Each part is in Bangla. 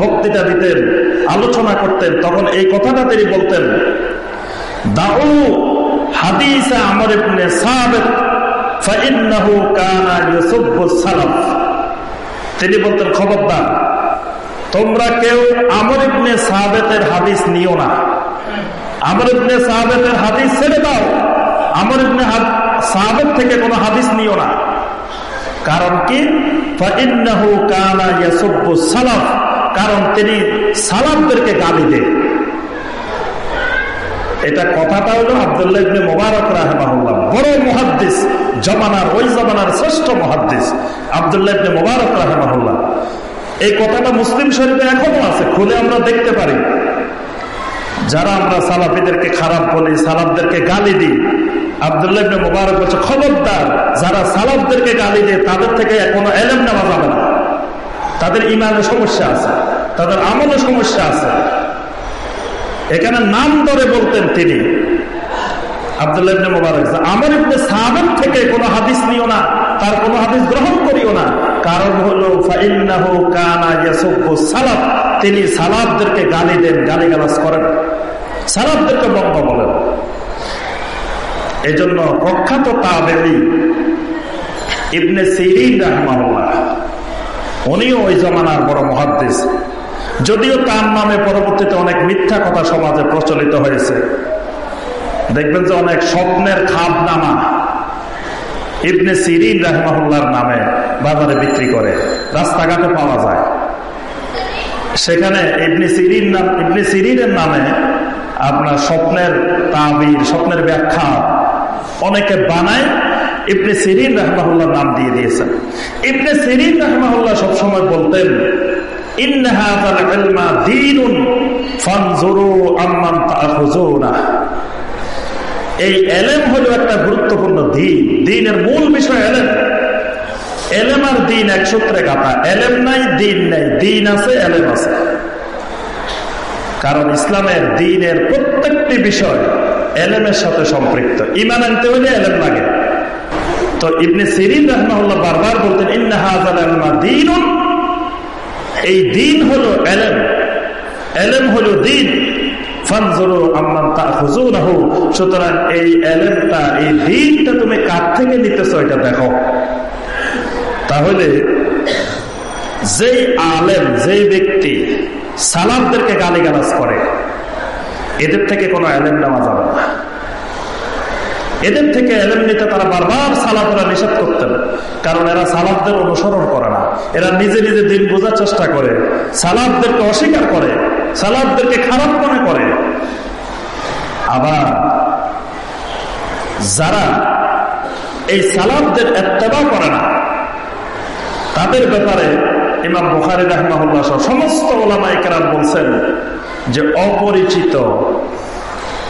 বক্তৃতা দিতেন, আলোচনা করতেন, তখন এই কথাটা তিনি বলতেন, দাউ হাদিসা আমর ফাইন্নাহু কানা তিনি বলতেন, খবরদার, তোমরা কেউ আমর ইবনে সাহাবেতের হাদিস নিও না। আমর ইবনে সাহাবেতের হাদিস ছেড়ে দাও। আমর ইবনে সাহাবেত থেকে কোনো হাদিস নিও না। কারণ কি? সালাফ। কারণ তিনি সালাফদেরকে গালি দেন। এটা কথাটা হলো আবদুল্লাহ ইবনে মোবারক রাহমাহুল্লাহ। বড় মুহাদ্দিস, জমানার, ওই জমানার শ্রেষ্ঠ মুহাদ্দিস, আবদুল্লাহ ইবনে মোবারক রাহমাহুল্লাহ। এই কথাটা মুসলিম শরীফে এখনও আছে, খুলে আমরা দেখতে পারি। যারা আমরা সালাফিদেরকে খারাপ বলি, সালাফদেরকে গালি দিই, আবদুল্লাহ ইবনে মোবারক বলছে খবরদার। যারা সালাফদেরকে গালি দেয়, তাদের থেকে কোনো এলেম নেওয়া যাবে না। তাদের ইমানের সমস্যা আছে। তাদের আমলের সমস্যা আছে। এখানে নাম ধরে বলতেন তিনি। আবদুল্লাহ ইবনে মোবারক। আমার ইবনে সাহাবের থেকে কোনো হাদিস নিও না, তার কোনো হাদিস গ্রহণ করিও না। কারণ হলো, ফাইন্নাহু তিনি সালাফদেরকে গালি দেন গালি গালাজ করেন। সালাফদেরকে বন্ধ বলেন। এই জন্য প্রখ্যাত তাবেলি ইবনে সিরিন রাহমাহুল্লাহ। উনিও ওই জমানার বড় মহাদ্দেশ যদিও তার নামে পরবর্তীতে অনেক মিথ্যা কথা সমাজে প্রচলিত হয়েছে। দেখবেন যে অনেক স্বপ্নের খাপ নামা ইবনে সিরিন রাহমাহুল্লার নামে বাজারে বিক্রি করে, রাস্তাঘাটে পাওয়া যায়। সেখানে ইবনে সিরিন নাম, ইবনে সিরিনের নামে আপনার স্বপ্নের তাবির, স্বপ্নের ব্যাখ্যা অনেকে বানায়, ইবনে সিরিন রাহমাহুল্লাহ নাম দিয়ে দিয়েছেন। ইবনে সিরিন রাহমাহুল্লাহ সবসময় বলতেন এই এলেম হলো একটা গুরুত্বপূর্ণ দিন। দিনের মূল বিষয় এলেম। এলেম আর দিন এক সূত্রে এলেম নাই, দিন নাই। দিন আছে, এলেম আছে। কারণ ইসলামের দিনের প্রত্যেকটি বিষয় এলেমের সাথে সম্পৃক্ত। ইমান আনতে হলে এলেম লাগে। তো ইবনে সিরিন রহমাল্লাহ বারবার বলতেন ইন্না দিন এই দিন হলো এলেম। এলেম হলো দিন। সুতরাং এই এলেমটা আলেম, যেই ব্যক্তি সালামদেরকে গালি গালাজ করে, এদের থেকে কোনো এলেম নেওয়া যাবে না। এদের থেকে এলেম নিতে তারা বারবার সালাফেরা নিষেধ করতেন, কারণ এরা সালাফদের অনুসরণ করে এরা নিজে নিজে দিন বোঝার চেষ্টা করে। সালাফদেরকে অস্বীকার করে সালাফদেরকে খারাপ মনে করে। আবার যারা এই সালাফদের এত্তেবা করে না, তাদের ব্যাপারে ইমাম বুখারি রহমাহুল্লাহ সহ সমস্ত ওলামাইকেরাম বলছেন যে অপরিচিত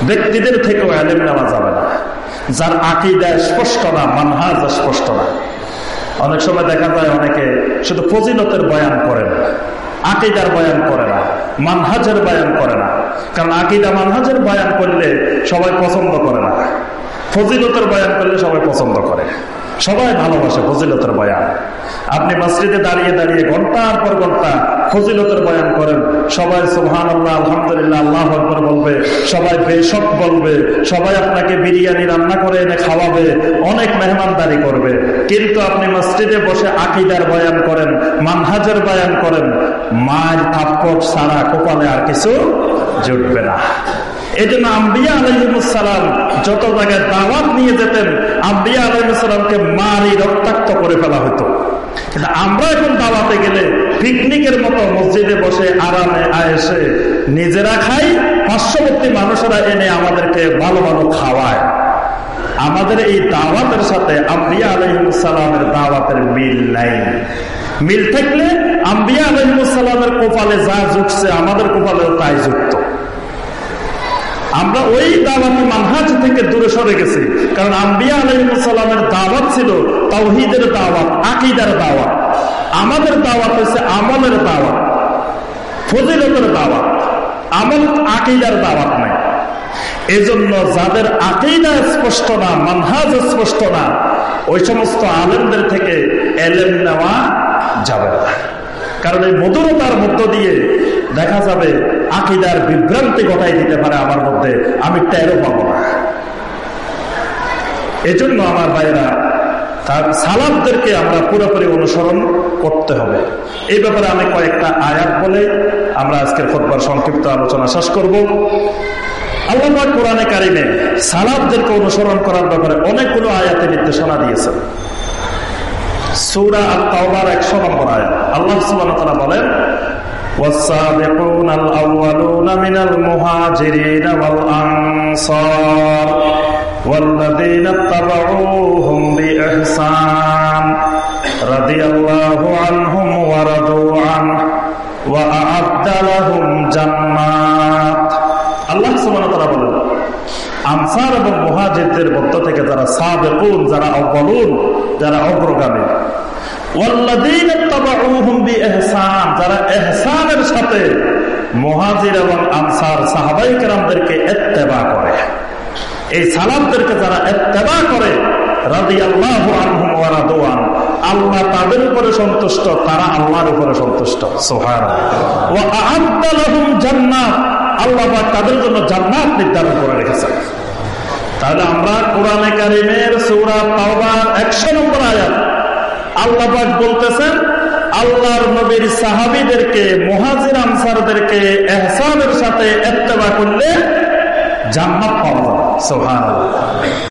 ব্যক্তিদের থেকেও এলেম নেওয়া যাবে না। যার আকিদা স্পষ্ট না, মানহাজ স্পষ্ট না। অনেক সময় দেখা যায় অনেকে শুধু ফজিলতের বয়ান করে না, আকিদার বয়ান করে না, মানহাজের বয়ান করে না। কারণ আকিদা মানহাজের বয়ান করলে সবাই পছন্দ করে না। ফজিলতের বয়ান করলে সবাই পছন্দ করে। সবাই ভালোবাসে ফজিলতের বয়ান। আপনি মসজিদে দাঁড়িয়ে দাঁড়িয়ে ঘণ্টার পর ঘণ্টা ফজিলতের বয়ান করেন। সবাই সুহান আল্লাহ আলহামদুলিল্লাহ, আল্লাহ আকবর বলবে, সবাই বেশক বলবে, সবাই আপনাকে বিরিয়ানি রান্না করে এনে খাওয়াবে, অনেক মেহমানদারি করবে। কিন্তু আপনি মসজিদে বসে আকিদার বয়ান করেন, মানহাজের বয়ান করেন, মায়ের থাপ্পট সারা কোপালে আর কিছু জুটবে না। এই আম্বিয়া আলহিমুসালাম যত জায়গায় দাওয়াত নিয়ে যেতেন, আম্বিয়া আলহিমুসালামকে মারি রক্তাক্ত করে ফেলা হতো। কিন্তু আমরা এখন দাওয়াতে গেলে পিকনিকের মতো মসজিদে বসে আরামে, আয়েসে নিজেরা খাই, পার্শ্ববর্তী মানুষেরা এনে আমাদেরকে ভালো ভালো খাওয়ায়। আমাদের এই দাওয়াতের সাথে আম্বিয়া আলহিমুসালামের দাওয়াতের মিল নাই। মিল থাকলে আম্বিয়া আলহিমুসালামের কোপালে যা জুটছে, আমাদের কোপালেও তাই যুক্ত আমরা ওই দাওয়াতি মানহাজ থেকে দূরে সরে গেছি। কারণ আম্বিয়া আলহিমসাল্লামের দাওয়াত ছিল তাওহিদের দাওয়াত, আকিদার দাওয়াত। আমাদের দাওয়াত হচ্ছে আমলের দাওয়াত, ফজিলতের দাওয়াত। আমল আকিদার দাওয়াত নাই। এজন্য যাদের আকিদা স্পষ্ট না, মানহাজ স্পষ্ট না, ওই সমস্ত আলেমদের থেকে এলেম নেওয়া যাবে না। কারণ এই মধুরতার মধ্য দিয়ে দেখা যাবে আকিদার বিভ্রান্তি ঘটাই দিতে পারে আমার মধ্যে, আমি টেরো পাবো না। এজন্য আমার ভাইরা তার আমরা পুরোপুরি অনুসরণ করতে হবে। এই ব্যাপারে আমি কয়েকটা আয়াত বলে আমরা আজকের খোদবার সংক্ষিপ্ত আলোচনা শেষ করব। আল্লাহ কোরআনে কারিমে সালাদদেরকে অনুসরণ করার ব্যাপারে অনেকগুলো আয়াতে নির্দেশনা দিয়েছেন। সৌরা আল তাওবার একশো নম্বর আয়াত আল্লাহ সুবাহ বলেন والسابقون الأولون من المهاجرين والأنصار والذين اتبعوهم بإحسان رضي الله عنهم ورضوا عنه وأعد لهم جنات আল্লাহ সুবহান বলেন আনসার এবং মুহাজিরদের মধ্য থেকে যারা সাবেকুন, যারা অবলুন যারা অগ্রগামী যারা এহসানের সাথে এবং সাহাবাই এত্তেবা করে। এই সালামদেরকে যারা করে আল্লাহ আল্লাহ তাদের উপরে সন্তুষ্ট, তারা আল্লাহর উপরে সন্তুষ্ট। সোহার জান্নাত। আল্লাহ তাদের জন্য জান্নাত নির্ধারণ করে রেখেছেন। তাহলে আমরা কোরআনে কারিমের সৌরা পাওয়ার একশো নম্বর আয়াত। আল্লাহ বলতেছেন, আল্লাহর নবীর সাহাবিদেরকে, মহাজির আনসারদেরকে এহসানের সাথে এত্তেবা করলে জান্নাত পাওয়া যাবে। সোহান